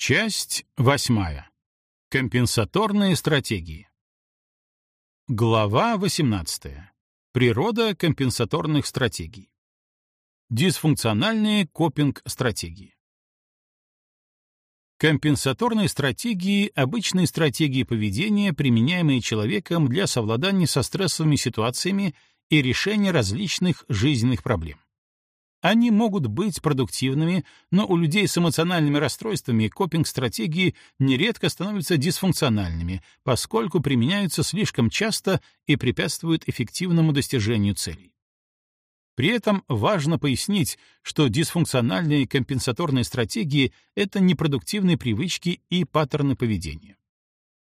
Часть восьмая. Компенсаторные стратегии. Глава 18. Природа компенсаторных стратегий. Дисфункциональные копинг-стратегии. Компенсаторные стратегии — обычные стратегии поведения, применяемые человеком для совладания со стрессовыми ситуациями и решения различных жизненных проблем. Они могут быть продуктивными, но у людей с эмоциональными расстройствами копинг-стратегии нередко становятся дисфункциональными, поскольку применяются слишком часто и препятствуют эффективному достижению целей. При этом важно пояснить, что дисфункциональные компенсаторные стратегии — это непродуктивные привычки и паттерны поведения.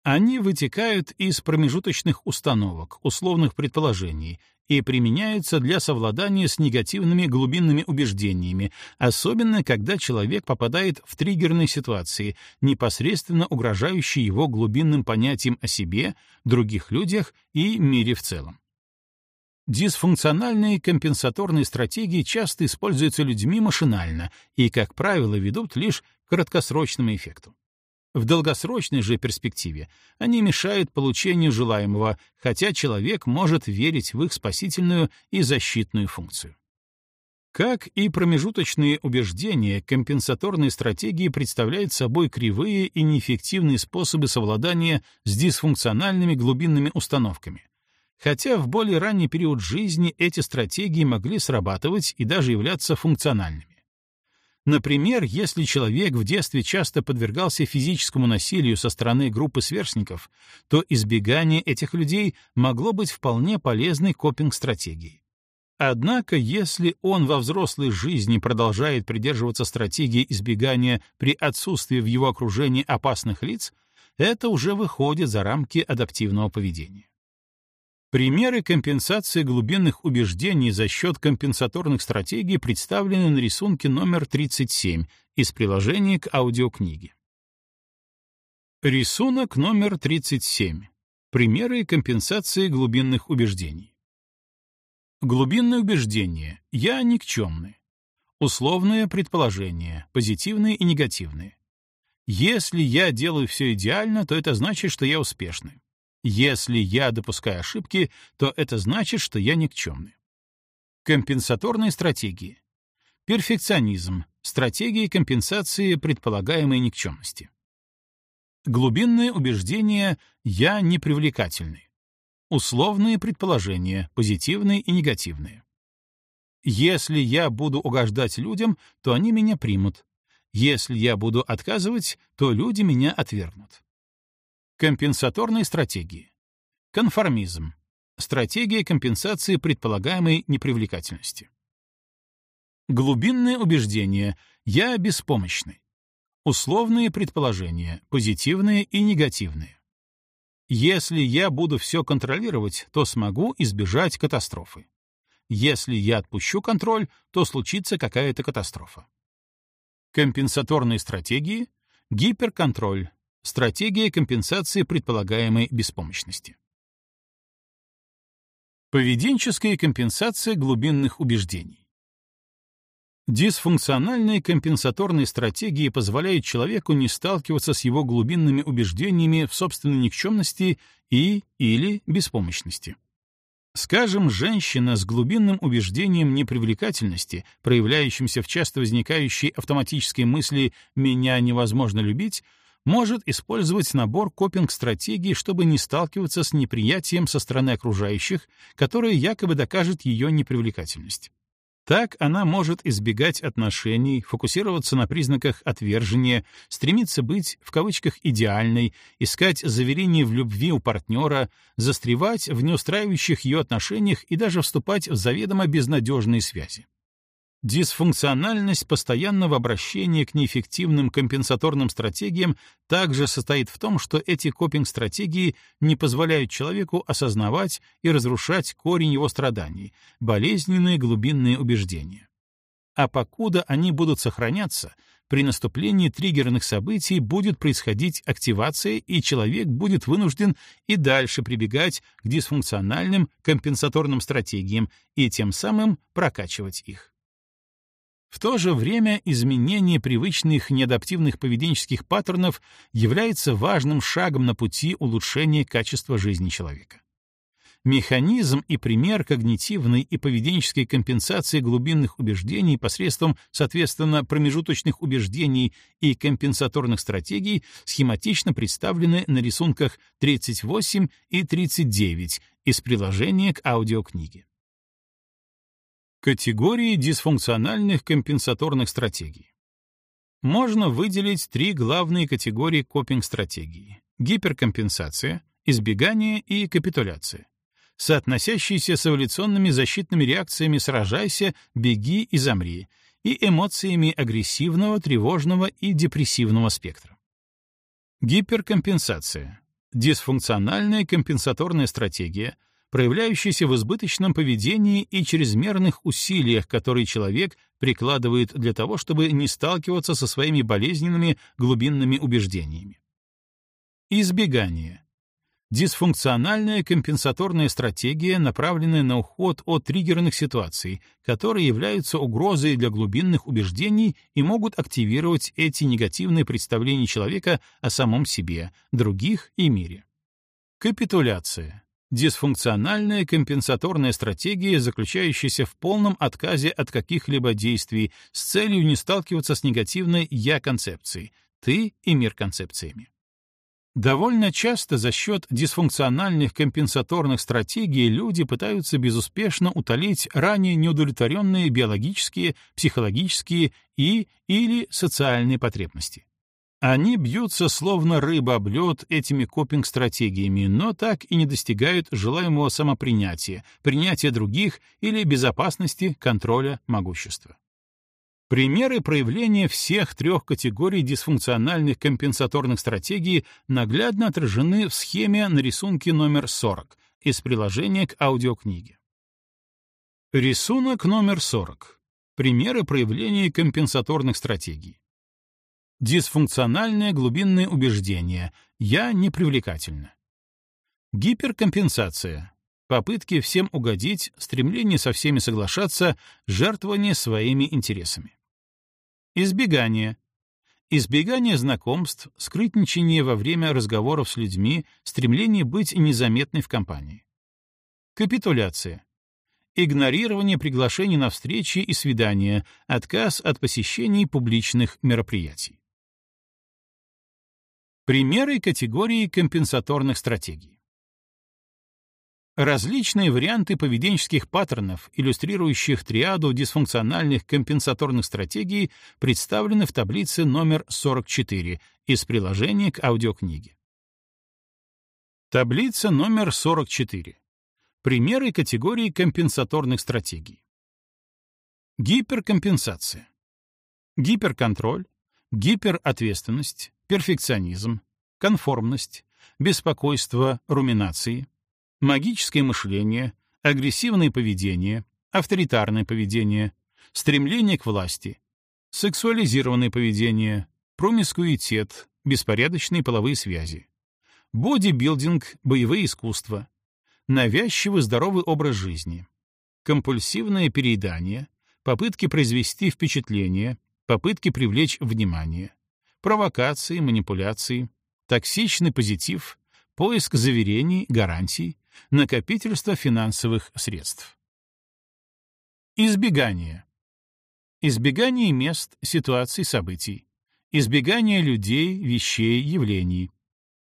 Они вытекают из промежуточных установок, условных предположений и применяются для совладания с негативными глубинными убеждениями, особенно когда человек попадает в триггерные ситуации, непосредственно угрожающие его глубинным понятиям о себе, других людях и мире в целом. Дисфункциональные компенсаторные стратегии часто используются людьми машинально и, как правило, ведут лишь к краткосрочному эффекту. В долгосрочной же перспективе они мешают получению желаемого, хотя человек может верить в их спасительную и защитную функцию. Как и промежуточные убеждения, компенсаторные стратегии представляют собой кривые и неэффективные способы совладания с дисфункциональными глубинными установками. Хотя в более ранний период жизни эти стратегии могли срабатывать и даже являться функциональными. Например, если человек в детстве часто подвергался физическому насилию со стороны группы сверстников, то избегание этих людей могло быть вполне полезной копинг-стратегией. Однако, если он во взрослой жизни продолжает придерживаться стратегии избегания при отсутствии в его окружении опасных лиц, это уже выходит за рамки адаптивного поведения. Примеры компенсации глубинных убеждений за счет компенсаторных стратегий представлены на рисунке номер 37 из приложения к аудиокниге. Рисунок номер 37. Примеры компенсации глубинных убеждений. Глубинное убеждение «я никчемный». Условные предположения, позитивные и негативные. Если я делаю все идеально, то это значит, что я успешный. Если я допускаю ошибки, то это значит, что я никчемный. Компенсаторные стратегии. Перфекционизм. Стратегии компенсации предполагаемой никчемности. Глубинные убеждения «я непривлекательный». Условные предположения, позитивные и негативные. Если я буду угождать людям, то они меня примут. Если я буду отказывать, то люди меня отвергнут. Компенсаторные стратегии. Конформизм. Стратегия компенсации предполагаемой непривлекательности. Глубинные убеждения «я беспомощный». Условные предположения, позитивные и негативные. Если я буду все контролировать, то смогу избежать катастрофы. Если я отпущу контроль, то случится какая-то катастрофа. Компенсаторные стратегии — гиперконтроль, Стратегия компенсации предполагаемой беспомощности. Поведенческая компенсация глубинных убеждений. Дисфункциональные компенсаторные стратегии позволяют человеку не сталкиваться с его глубинными убеждениями в собственной никчемности и или беспомощности. Скажем, женщина с глубинным убеждением непривлекательности, проявляющимся в часто возникающей автоматической мысли «меня невозможно любить», может использовать набор копинг-стратегий, чтобы не сталкиваться с неприятием со стороны окружающих, которое якобы докажет ее непривлекательность. Так она может избегать отношений, фокусироваться на признаках отвержения, стремиться быть, в кавычках, идеальной, искать заверение в любви у партнера, застревать в неустраивающих ее отношениях и даже вступать в заведомо безнадежные связи. Дисфункциональность постоянного обращения к неэффективным компенсаторным стратегиям также состоит в том, что эти копинг-стратегии не позволяют человеку осознавать и разрушать корень его страданий, болезненные глубинные убеждения. А покуда они будут сохраняться, при наступлении триггерных событий будет происходить активация, и человек будет вынужден и дальше прибегать к дисфункциональным компенсаторным стратегиям и тем самым прокачивать их. В то же время изменение привычных неадаптивных поведенческих паттернов является важным шагом на пути улучшения качества жизни человека. Механизм и пример когнитивной и поведенческой компенсации глубинных убеждений посредством, соответственно, промежуточных убеждений и компенсаторных стратегий схематично представлены на рисунках 38 и 39 из приложения к аудиокниге. Категории дисфункциональных компенсаторных стратегий. Можно выделить три главные категории копинг-стратегии — гиперкомпенсация, избегание и капитуляция, соотносящиеся с эволюционными защитными реакциями «сражайся», «беги» и «замри» и эмоциями агрессивного, тревожного и депрессивного спектра. Гиперкомпенсация — дисфункциональная компенсаторная стратегия — проявляющийся в избыточном поведении и чрезмерных усилиях, которые человек прикладывает для того, чтобы не сталкиваться со своими болезненными глубинными убеждениями. Избегание. Дисфункциональная компенсаторная стратегия, направленная на уход от триггерных ситуаций, которые являются угрозой для глубинных убеждений и могут активировать эти негативные представления человека о самом себе, других и мире. Капитуляция дисфункциональная компенсаторная стратегия, заключающаяся в полном отказе от каких-либо действий с целью не сталкиваться с негативной «я-концепцией» — «ты» и «мир концепциями». Довольно часто за счет дисфункциональных компенсаторных стратегий люди пытаются безуспешно утолить ранее неудовлетворенные биологические, психологические и или социальные потребности. Они бьются словно рыба об лед этими копинг-стратегиями, но так и не достигают желаемого самопринятия, принятия других или безопасности, контроля, могущества. Примеры проявления всех трех категорий дисфункциональных компенсаторных стратегий наглядно отражены в схеме на рисунке номер 40 из приложения к аудиокниге. Рисунок номер 40. Примеры проявления компенсаторных стратегий. Дисфункциональное глубинное убеждение «я непривлекательна». Гиперкомпенсация. Попытки всем угодить, стремление со всеми соглашаться, жертвование своими интересами. Избегание. Избегание знакомств, скрытничание во время разговоров с людьми, стремление быть незаметной в компании. Капитуляция. Игнорирование приглашений на встречи и свидания, отказ от посещений публичных мероприятий. Примеры категории компенсаторных стратегий. Различные варианты поведенческих паттернов, иллюстрирующих триаду дисфункциональных компенсаторных стратегий, представлены в таблице номер 44 из приложения к аудиокниге. Таблица номер 44. Примеры категории компенсаторных стратегий. Гиперкомпенсация. Гиперконтроль, гиперответственность, перфекционизм, конформность, беспокойство руминации, магическое мышление, агрессивное поведение, авторитарное поведение, стремление к власти, сексуализированное поведение, промискуитет, беспорядочные половые связи, бодибилдинг, боевые искусства, навязчивый здоровый образ жизни, компульсивное переедание, попытки произвести впечатление, попытки привлечь внимание, провокации, манипуляции, токсичный позитив, поиск заверений, гарантий, накопительство финансовых средств. Избегание. Избегание мест, ситуаций, событий. Избегание людей, вещей, явлений.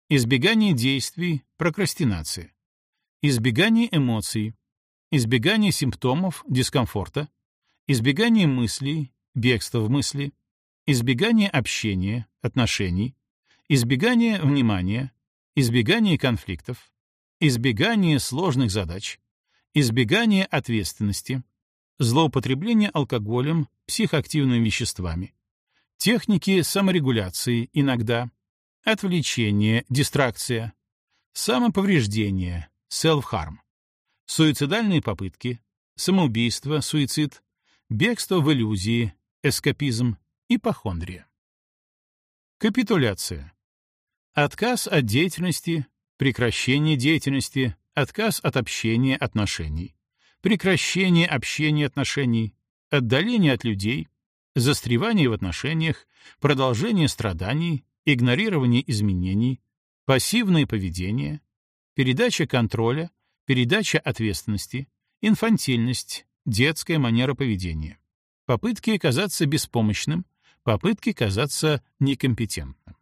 Избегание действий, прокрастинация. Избегание эмоций. Избегание симптомов, дискомфорта. Избегание мыслей, бегство в мысли избегание общения, отношений, избегание внимания, избегание конфликтов, избегание сложных задач, избегание ответственности, злоупотребление алкоголем, психоактивными веществами, техники саморегуляции иногда, отвлечение, дистракция, самоповреждение, self-harm, суицидальные попытки, самоубийство, суицид, бегство в иллюзии, эскапизм, ипохондрия. Капитуляция. Отказ от деятельности, прекращение деятельности, отказ от общения отношений, прекращение общения отношений, отдаление от людей, застревание в отношениях, продолжение страданий, игнорирование изменений, пассивное поведение, передача контроля, передача ответственности, инфантильность, детская манера поведения, попытки казаться беспомощным, попытки казаться некомпетентным.